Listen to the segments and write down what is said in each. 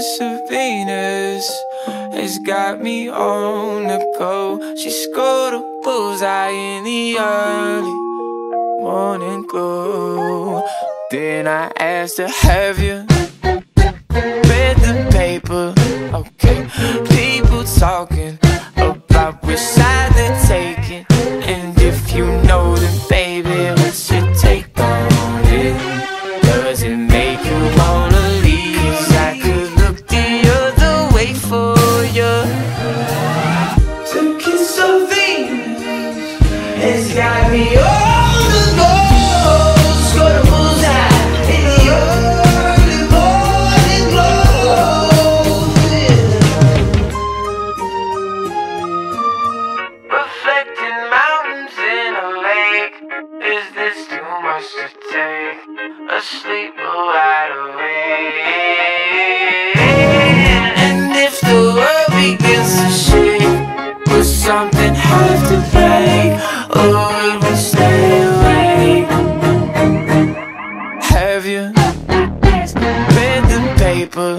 Venus, a Venus has got me on the go. She scored a bullseye in the early morning glow. Then I asked her, Have you read the paper? Okay, people talking about which side. Much to take? Asleep or wide awake? And if the world begins to shake, will something have to break? Or will we stay awake? Have you read the paper?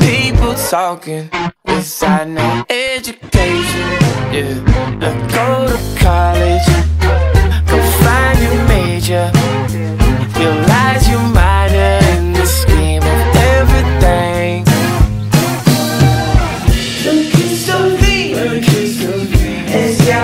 People talking without no education. Yeah,